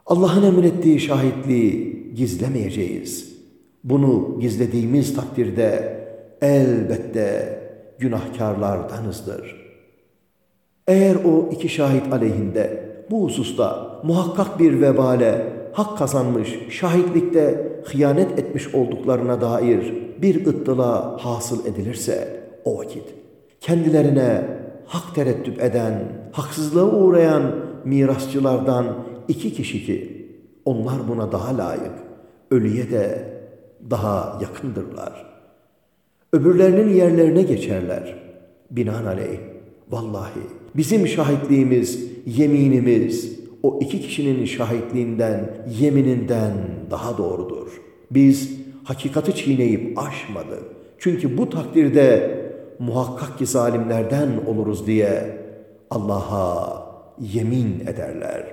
Allah'ın emrettiği şahitliği gizlemeyeceğiz. Bunu gizlediğimiz takdirde elbette günahkarlardanızdır. Eğer o iki şahit aleyhinde bu hususta muhakkak bir vebale hak kazanmış, şahitlikte hıyanet etmiş olduklarına dair bir ıttıla hasıl edilirse o vakit kendilerine hak tereddüt eden, haksızlığa uğrayan mirasçılardan iki kişi ki onlar buna daha layık, ölüye de daha yakındırlar. Öbürlerinin yerlerine geçerler. Binaenaleyh, vallahi bizim şahitliğimiz, yeminimiz, o iki kişinin şahitliğinden, yemininden daha doğrudur. Biz hakikati çiğneyip aşmadık. Çünkü bu takdirde muhakkak ki zalimlerden oluruz diye Allah'a yemin ederler.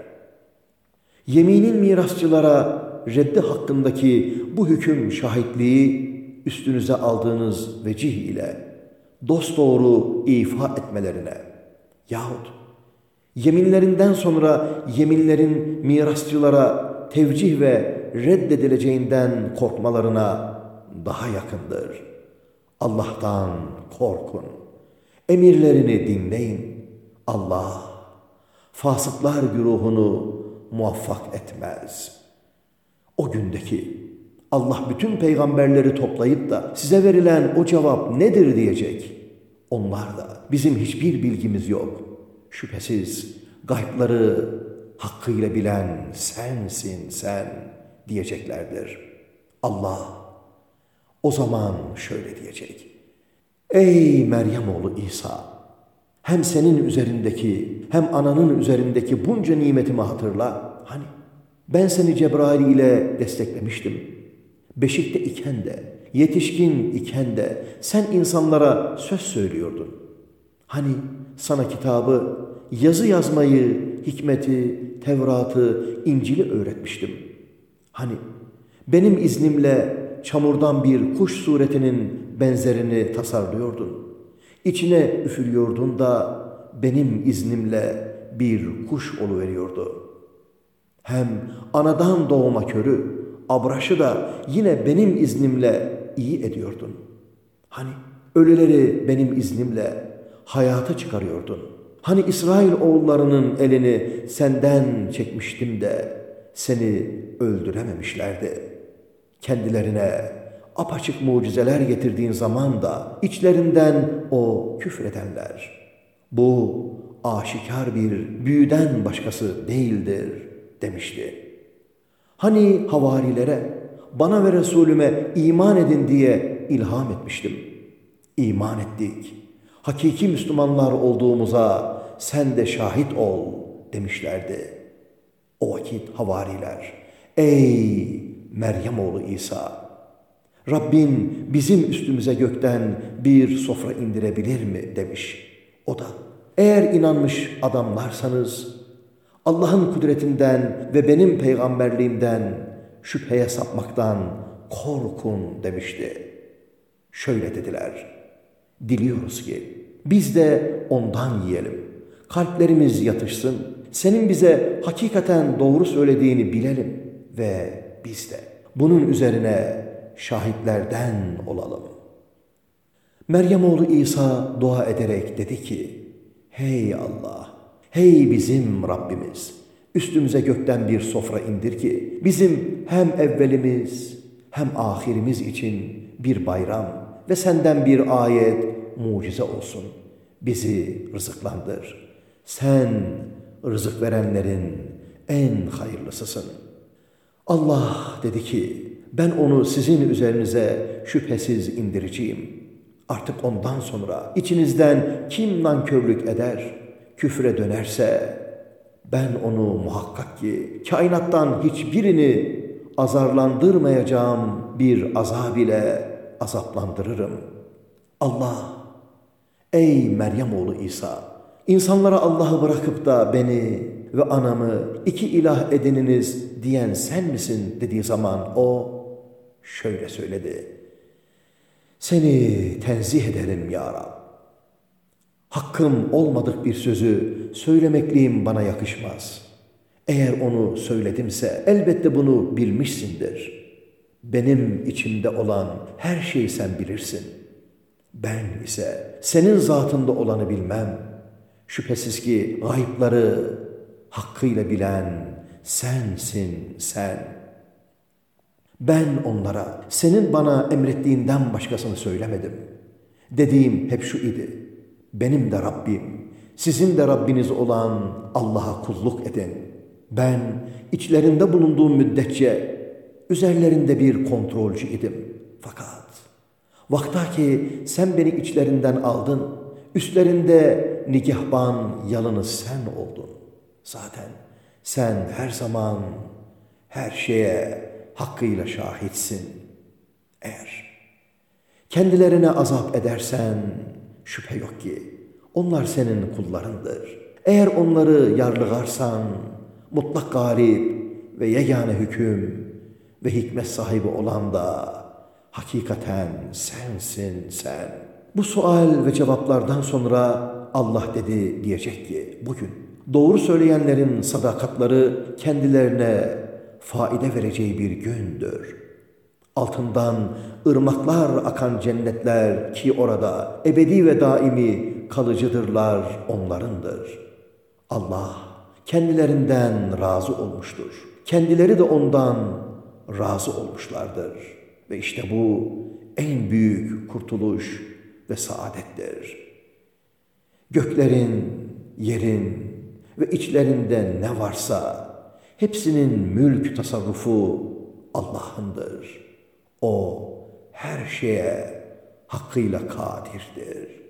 Yeminin mirasçılara reddi hakkındaki bu hüküm şahitliği üstünüze aldığınız vecih ile dosdoğru ifa etmelerine yahut yeminlerinden sonra yeminlerin mirasçılara tevcih ve reddedileceğinden korkmalarına daha yakındır. Allah'tan korkun. Emirlerini dinleyin. Allah fasıklar güruhunu muvaffak etmez. O gündeki Allah bütün peygamberleri toplayıp da size verilen o cevap nedir diyecek. Onlar da bizim hiçbir bilgimiz yok. Şüphesiz gaypları hakkıyla bilen sensin sen diyeceklerdir. Allah o zaman şöyle diyecek. Ey Meryem oğlu İsa! Hem senin üzerindeki hem ananın üzerindeki bunca nimetimi hatırla. Hani ben seni Cebrail ile desteklemiştim. Beşikte iken de, yetişkin iken de sen insanlara söz söylüyordun. Hani sana kitabı, yazı yazmayı, hikmeti, Tevrat'ı, İncil'i öğretmiştim. Hani benim iznimle çamurdan bir kuş suretinin benzerini tasarlıyordun. İçine üfürüyordun da benim iznimle bir kuş oluveriyordu. Hem anadan doğma körü, abraşı da yine benim iznimle iyi ediyordun. Hani ölüleri benim iznimle hayata çıkarıyordun. Hani İsrail oğullarının elini senden çekmiştim de seni öldürememişlerdi. Kendilerine apaçık mucizeler getirdiğin zaman da içlerinden o küfredenler. Bu aşikar bir büyüden başkası değildir demişti. Hani havarilere bana ve Resulüme iman edin diye ilham etmiştim. İman ettik. Hakiki Müslümanlar olduğumuza sen de şahit ol demişlerdi. O vakit havariler, ey Meryem oğlu İsa, Rabbin bizim üstümüze gökten bir sofra indirebilir mi demiş. O da eğer inanmış adamlarsanız Allah'ın kudretinden ve benim peygamberliğimden şüpheye sapmaktan korkun demişti. Şöyle dediler. Diliyoruz ki biz de ondan yiyelim. Kalplerimiz yatışsın. Senin bize hakikaten doğru söylediğini bilelim ve biz de bunun üzerine şahitlerden olalım. Meryem oğlu İsa dua ederek dedi ki, Hey Allah, hey bizim Rabbimiz, üstümüze gökten bir sofra indir ki, bizim hem evvelimiz hem ahirimiz için bir bayram ve senden bir ayet, mucize olsun. Bizi rızıklandır. Sen rızık verenlerin en hayırlısısın. Allah dedi ki, ben onu sizin üzerinize şüphesiz indireceğim. Artık ondan sonra içinizden kim nankörlük eder, küfre dönerse ben onu muhakkak ki kainattan hiçbirini azarlandırmayacağım bir azab ile azaplandırırım. Allah, ey Meryem oğlu İsa, insanlara Allah'ı bırakıp da beni ve anamı iki ilah edininiz diyen sen misin dediği zaman o şöyle söyledi. Seni tenzih ederim ya Rab. Hakkım olmadık bir sözü söylemekliğim bana yakışmaz. Eğer onu söyledimse elbette bunu bilmişsindir. Benim içimde olan her şeyi sen bilirsin. Ben ise senin zatında olanı bilmem. Şüphesiz ki gayıpları hakkıyla bilen sensin sen.'' Ben onlara senin bana emrettiğinden başkasını söylemedim. Dediğim hep şu idi. Benim de Rabbim, sizin de Rabbiniz olan Allah'a kulluk edin. Ben içlerinde bulunduğum müddetçe üzerlerinde bir kontrolcü idim. Fakat vakta ki sen beni içlerinden aldın, üstlerinde nigahban yalınız sen oldun. Zaten sen her zaman her şeye hakkıyla şahitsin. Eğer kendilerine azap edersen şüphe yok ki onlar senin kullarındır. Eğer onları yarlıgarsan mutlak galip ve yegane hüküm ve hikmet sahibi olan da hakikaten sensin sen. Bu sual ve cevaplardan sonra Allah dedi diyecek ki bugün doğru söyleyenlerin sadakatları kendilerine faide vereceği bir gündür. Altından ırmaklar akan cennetler ki orada ebedi ve daimi kalıcıdırlar onlarındır. Allah kendilerinden razı olmuştur. Kendileri de ondan razı olmuşlardır. Ve işte bu en büyük kurtuluş ve saadettir. Göklerin, yerin ve içlerinde ne varsa Hepsinin mülk tasarrufu Allah'ındır. O her şeye hakkıyla kadirdir.